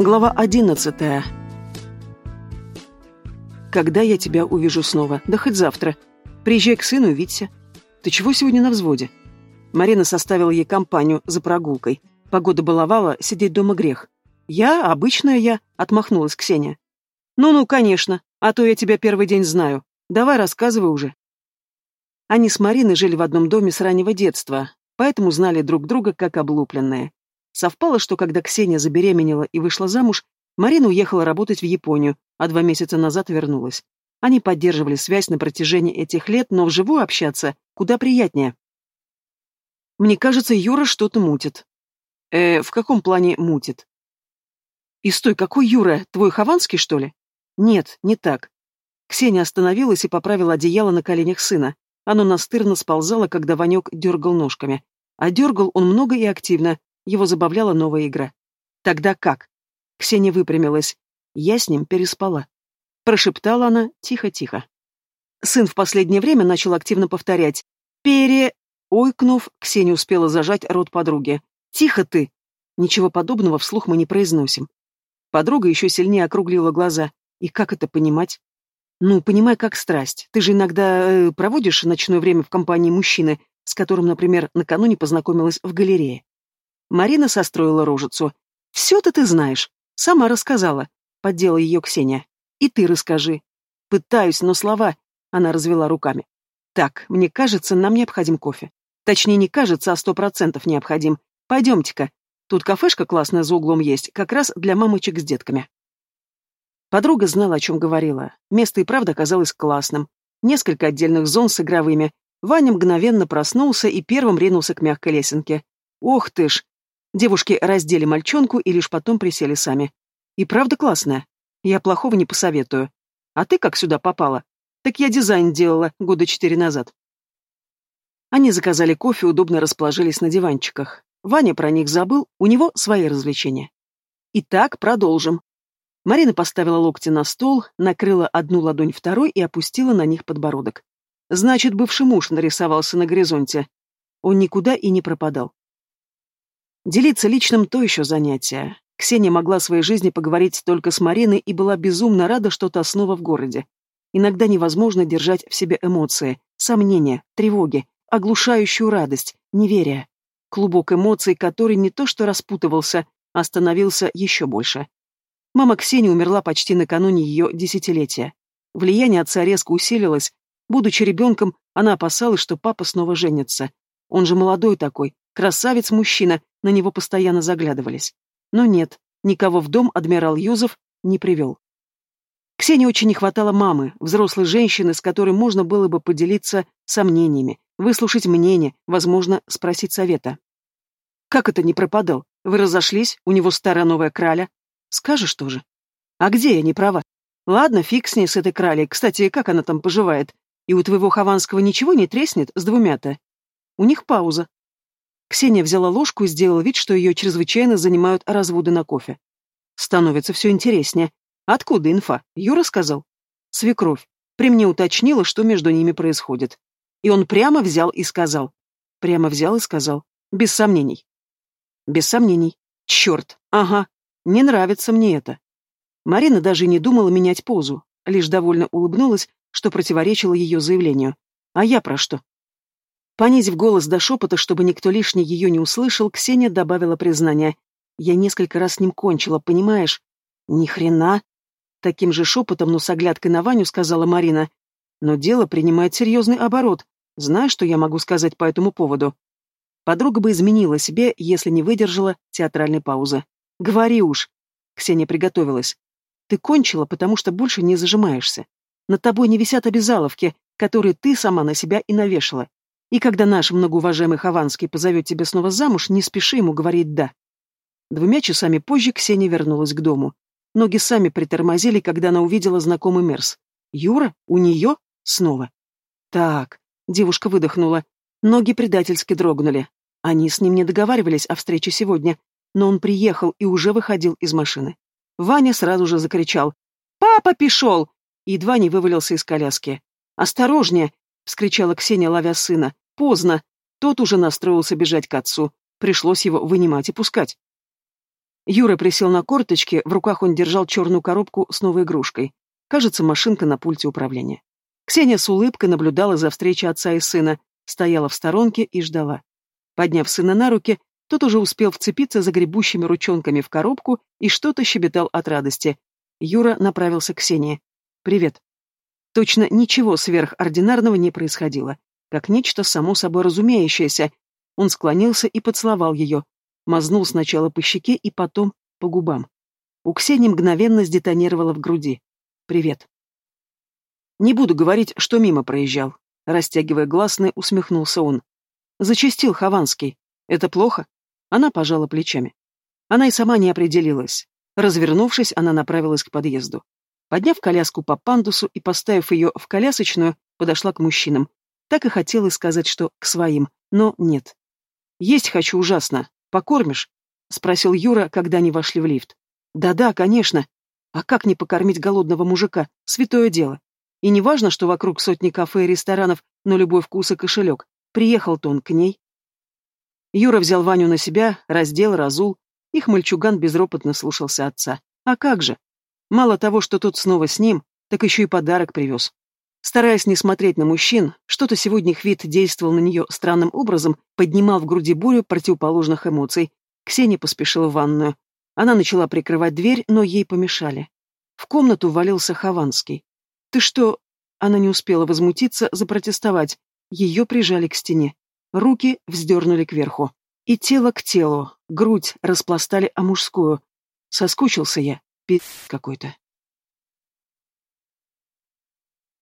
Глава одиннадцатая. Когда я тебя увижу снова? Да хоть завтра. Приезжай к сыну, Витя. Ты чего сегодня на взводе? Марина составила ей компанию за прогулкой. Погода баловала, сидеть дома грех. Я, обычная я, отмахнулась Ксения. Ну-ну, конечно, а то я тебя первый день знаю. Давай рассказывай уже. Они с Мариной жили в одном доме с раннего детства, поэтому знали друг друга как облупленные. Совпало, что когда Ксения забеременела и вышла замуж, Марина уехала работать в Японию, а два месяца назад вернулась. Они поддерживали связь на протяжении этих лет, но вживую общаться куда приятнее. Мне кажется, Юра что-то мутит. Э, в каком плане мутит? И стой, какой Юра? Твой Хованский, что ли? Нет, не так. Ксения остановилась и поправила одеяло на коленях сына. Оно настырно сползало, когда Ванек дергал ножками. А дергал он много и активно, его забавляла новая игра. Тогда как? Ксения выпрямилась. Я с ним переспала. Прошептала она тихо-тихо. Сын в последнее время начал активно повторять. «Пере...» Ойкнув, Ксения успела зажать рот подруги. «Тихо ты!» Ничего подобного вслух мы не произносим. Подруга еще сильнее округлила глаза. И как это понимать? Ну, понимай, как страсть. Ты же иногда э, проводишь ночное время в компании мужчины, с которым, например, накануне познакомилась в галерее. Марина состроила рожицу. «Все-то ты знаешь. Сама рассказала», — поддела ее Ксения. «И ты расскажи». «Пытаюсь, но слова...» — она развела руками. «Так, мне кажется, нам необходим кофе. Точнее, не кажется, а сто процентов необходим. Пойдемте-ка. Тут кафешка классная за углом есть, как раз для мамочек с детками». Подруга знала, о чем говорила. Место и правда казалось классным. Несколько отдельных зон с игровыми. Ваня мгновенно проснулся и первым ринулся к мягкой лесенке. «Ох ты ж! Девушки раздели мальчонку и лишь потом присели сами. И правда классная. Я плохого не посоветую. А ты как сюда попала? Так я дизайн делала года четыре назад. Они заказали кофе, удобно расположились на диванчиках. Ваня про них забыл, у него свои развлечения. Итак, продолжим. Марина поставила локти на стол, накрыла одну ладонь второй и опустила на них подбородок. Значит, бывший муж нарисовался на горизонте. Он никуда и не пропадал. Делиться личным – то еще занятие. Ксения могла в своей жизни поговорить только с Мариной и была безумно рада, что та снова в городе. Иногда невозможно держать в себе эмоции, сомнения, тревоги, оглушающую радость, неверие. Клубок эмоций, который не то что распутывался, а становился еще больше. Мама Ксении умерла почти накануне ее десятилетия. Влияние отца резко усилилось. Будучи ребенком, она опасалась, что папа снова женится. Он же молодой такой, красавец-мужчина, на него постоянно заглядывались. Но нет, никого в дом адмирал Юзов не привел. Ксении очень не хватало мамы, взрослой женщины, с которой можно было бы поделиться сомнениями, выслушать мнение, возможно, спросить совета. «Как это не пропадал? Вы разошлись, у него старая новая краля. Скажешь тоже. А где я не права? Ладно, фиг с ней, с этой кралей. Кстати, как она там поживает? И у твоего Хованского ничего не треснет с двумя-то?» У них пауза. Ксения взяла ложку и сделала вид, что ее чрезвычайно занимают разводы на кофе. Становится все интереснее. Откуда инфа? Юра сказал? Свекровь. При мне уточнила, что между ними происходит. И он прямо взял и сказал. Прямо взял и сказал. Без сомнений. Без сомнений. Черт. Ага. Не нравится мне это. Марина даже не думала менять позу, лишь довольно улыбнулась, что противоречило ее заявлению. А я про что? Понизив голос до шепота, чтобы никто лишний ее не услышал, Ксения добавила признание. «Я несколько раз с ним кончила, понимаешь?» «Ни хрена!» Таким же шепотом, но с оглядкой на Ваню сказала Марина. «Но дело принимает серьезный оборот. Знаешь, что я могу сказать по этому поводу?» Подруга бы изменила себе, если не выдержала театральной паузы. «Говори уж!» Ксения приготовилась. «Ты кончила, потому что больше не зажимаешься. Над тобой не висят обязаловки, которые ты сама на себя и навешала. И когда наш многоуважаемый Хованский позовет тебя снова замуж, не спеши ему говорить «да». Двумя часами позже Ксения вернулась к дому. Ноги сами притормозили, когда она увидела знакомый Мерс. Юра? У нее? Снова. Так, девушка выдохнула. Ноги предательски дрогнули. Они с ним не договаривались о встрече сегодня, но он приехал и уже выходил из машины. Ваня сразу же закричал. «Папа пришел!» Едва не вывалился из коляски. «Осторожнее!» — вскричала Ксения, ловя сына. Поздно. Тот уже настроился бежать к отцу. Пришлось его вынимать и пускать. Юра присел на корточки, в руках он держал черную коробку с новой игрушкой. Кажется, машинка на пульте управления. Ксения с улыбкой наблюдала за встречей отца и сына, стояла в сторонке и ждала. Подняв сына на руки, тот уже успел вцепиться загребущими ручонками в коробку и что-то щебетал от радости. Юра направился к Ксении. «Привет». Точно ничего сверхординарного не происходило. Как нечто само собой разумеющееся. Он склонился и поцеловал ее. Мазнул сначала по щеке и потом по губам. У Ксении мгновенно сдетонировало в груди. «Привет». «Не буду говорить, что мимо проезжал». Растягивая гласные, усмехнулся он. Зачистил Хованский. Это плохо? Она пожала плечами. Она и сама не определилась. Развернувшись, она направилась к подъезду. Подняв коляску по пандусу и поставив ее в колясочную, подошла к мужчинам. Так и хотела сказать, что к своим, но нет. «Есть хочу ужасно. Покормишь?» — спросил Юра, когда они вошли в лифт. «Да-да, конечно. А как не покормить голодного мужика? Святое дело. И не важно, что вокруг сотни кафе и ресторанов, но любой вкус и кошелек. Приехал-то он к ней. Юра взял Ваню на себя, раздел, разул. Их мальчуган безропотно слушался отца. А как же? Мало того, что тот снова с ним, так еще и подарок привез. Стараясь не смотреть на мужчин, что-то сегодня их вид действовал на нее странным образом, поднимал в груди бурю противоположных эмоций. Ксения поспешила в ванную. Она начала прикрывать дверь, но ей помешали. В комнату валился Хованский. «Ты что?» Она не успела возмутиться, запротестовать. Ее прижали к стене. Руки вздернули кверху. И тело к телу, грудь распластали о мужскую. Соскучился я, пи*** какой-то.